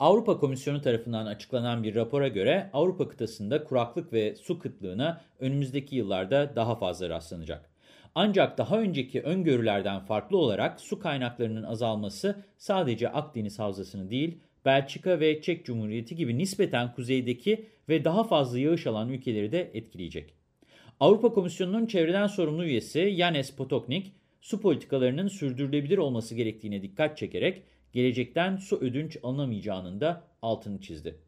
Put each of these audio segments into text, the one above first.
Avrupa Komisyonu tarafından açıklanan bir rapora göre Avrupa kıtasında kuraklık ve su kıtlığına önümüzdeki yıllarda daha fazla rastlanacak. Ancak daha önceki öngörülerden farklı olarak su kaynaklarının azalması sadece Akdeniz Havzası'nı değil, Belçika ve Çek Cumhuriyeti gibi nispeten kuzeydeki ve daha fazla yağış alan ülkeleri de etkileyecek. Avrupa Komisyonu'nun çevreden sorumlu üyesi Yanes Potoknik, su politikalarının sürdürülebilir olması gerektiğine dikkat çekerek gelecekten su ödünç alınamayacağının da altını çizdi.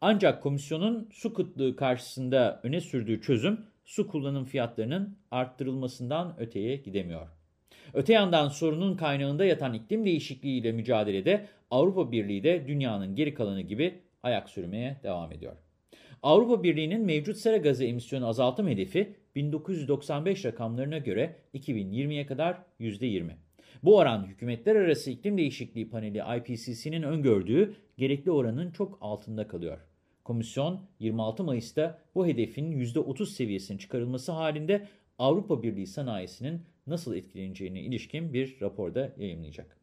Ancak komisyonun su kıtlığı karşısında öne sürdüğü çözüm su kullanım fiyatlarının arttırılmasından öteye gidemiyor. Öte yandan sorunun kaynağında yatan iklim değişikliğiyle mücadelede Avrupa Birliği de dünyanın geri kalanı gibi ayak sürmeye devam ediyor. Avrupa Birliği'nin mevcut sera gazı emisyonu azaltım hedefi 1995 rakamlarına göre 2020'ye kadar %20. Bu oran Hükümetler Arası İklim Değişikliği Paneli IPCC'nin öngördüğü gerekli oranın çok altında kalıyor. Komisyon 26 Mayıs'ta bu hedefin %30 seviyesinin çıkarılması halinde Avrupa Birliği sanayisinin nasıl etkileneceğine ilişkin bir raporda yayınlayacak.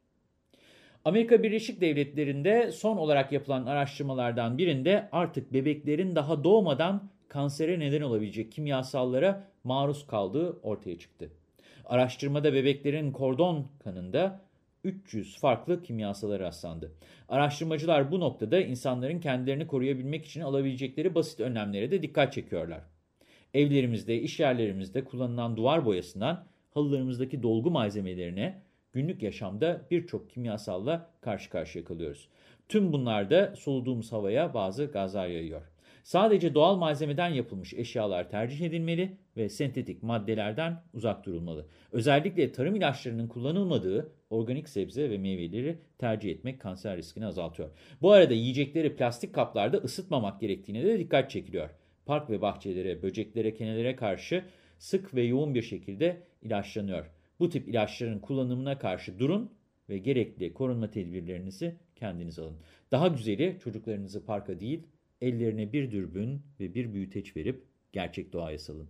Amerika Birleşik Devletleri'nde son olarak yapılan araştırmalardan birinde artık bebeklerin daha doğmadan kansere neden olabilecek kimyasallara maruz kaldığı ortaya çıktı. Araştırmada bebeklerin kordon kanında 300 farklı kimyasala rastlandı. Araştırmacılar bu noktada insanların kendilerini koruyabilmek için alabilecekleri basit önlemlere de dikkat çekiyorlar. Evlerimizde, iş yerlerimizde kullanılan duvar boyasından halılarımızdaki dolgu malzemelerine günlük yaşamda birçok kimyasalla karşı karşıya kalıyoruz. Tüm bunlar da soluduğumuz havaya bazı gazlar yayıyor. Sadece doğal malzemeden yapılmış eşyalar tercih edilmeli ve sentetik maddelerden uzak durulmalı. Özellikle tarım ilaçlarının kullanılmadığı organik sebze ve meyveleri tercih etmek kanser riskini azaltıyor. Bu arada yiyecekleri plastik kaplarda ısıtmamak gerektiğine de dikkat çekiliyor. Park ve bahçelere, böceklere, kenelere karşı sık ve yoğun bir şekilde ilaçlanıyor. Bu tip ilaçların kullanımına karşı durun ve gerekli korunma tedbirlerinizi kendiniz alın. Daha güzeli çocuklarınızı parka değil, ellerine bir dürbün ve bir büyüteç verip gerçek doğaya salın.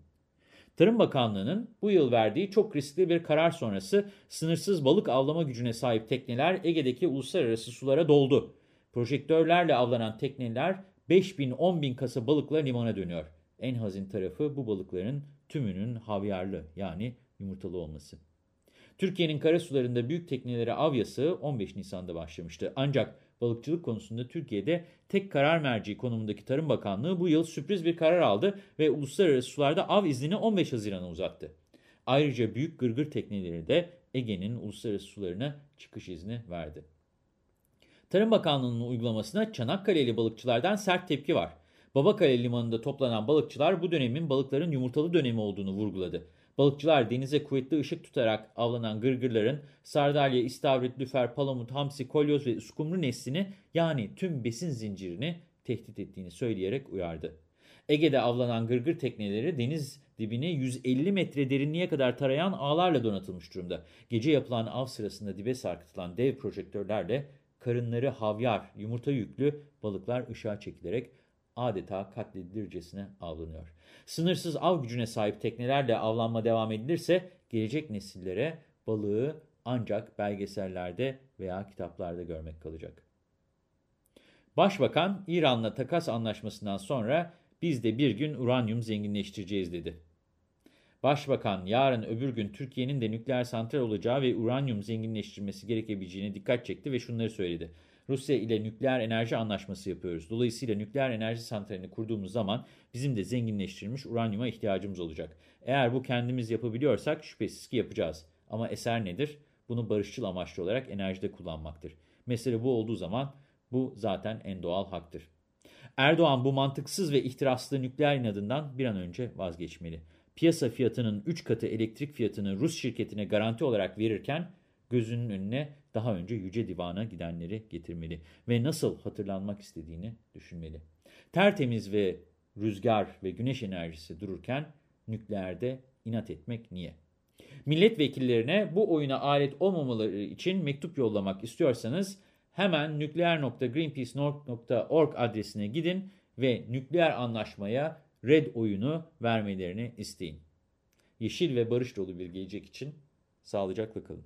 Tarım Bakanlığı'nın bu yıl verdiği çok riskli bir karar sonrası sınırsız balık avlama gücüne sahip tekneler Ege'deki uluslararası sulara doldu. Projektörlerle avlanan tekneler 5 bin 10 bin kasa balıkla limana dönüyor. En hazin tarafı bu balıkların tümünün havyarlı yani yumurtalı olması. Türkiye'nin kara sularında büyük teknelere av yasağı 15 Nisan'da başlamıştı. Ancak balıkçılık konusunda Türkiye'de tek karar merci konumundaki Tarım Bakanlığı bu yıl sürpriz bir karar aldı ve uluslararası sularda av iznini 15 Haziran'a uzattı. Ayrıca büyük gırgır tekneleri de Ege'nin uluslararası sularına çıkış izni verdi. Tarım Bakanlığı'nın uygulamasına Çanakkale'li balıkçılardan sert tepki var. Babakale Limanı'nda toplanan balıkçılar bu dönemin balıkların yumurtalı dönemi olduğunu vurguladı. Balıkçılar denize kuvvetli ışık tutarak avlanan gırgırların sardalya, istavrit, lüfer, palamut, hamsi, kolyoz ve uskumru neslini yani tüm besin zincirini tehdit ettiğini söyleyerek uyardı. Ege'de avlanan gırgır tekneleri deniz dibine 150 metre derinliğe kadar tarayan ağlarla donatılmış durumda. Gece yapılan av sırasında dibe sarkıtılan dev projektörlerle karınları havyar, yumurta yüklü balıklar ışığa çekilerek adeta katledilircesine avlanıyor. Sınırsız av gücüne sahip teknelerle avlanma devam edilirse gelecek nesillere balığı ancak belgesellerde veya kitaplarda görmek kalacak. Başbakan İran'la takas anlaşmasından sonra biz de bir gün uranyum zenginleştireceğiz dedi. Başbakan yarın öbür gün Türkiye'nin de nükleer santral olacağı ve uranyum zenginleştirmesi gerekebileceğine dikkat çekti ve şunları söyledi. Rusya ile nükleer enerji anlaşması yapıyoruz. Dolayısıyla nükleer enerji santralini kurduğumuz zaman bizim de zenginleştirilmiş uranyuma ihtiyacımız olacak. Eğer bu kendimiz yapabiliyorsak şüphesiz ki yapacağız. Ama eser nedir? Bunu barışçıl amaçlı olarak enerjide kullanmaktır. Mesele bu olduğu zaman bu zaten en doğal haktır. Erdoğan bu mantıksız ve ihtiraslı nükleer inadından bir an önce vazgeçmeli. Piyasa fiyatının 3 katı elektrik fiyatını Rus şirketine garanti olarak verirken gözünün önüne daha önce Yüce Divan'a gidenleri getirmeli ve nasıl hatırlanmak istediğini düşünmeli. Tertemiz ve rüzgar ve güneş enerjisi dururken nükleerde inat etmek niye? Milletvekillerine bu oyuna alet olmamaları için mektup yollamak istiyorsanız hemen nükleer.greenpeace.org adresine gidin ve nükleer anlaşmaya red oyunu vermelerini isteyin. Yeşil ve barış dolu bir gelecek için sağlıcakla kalın.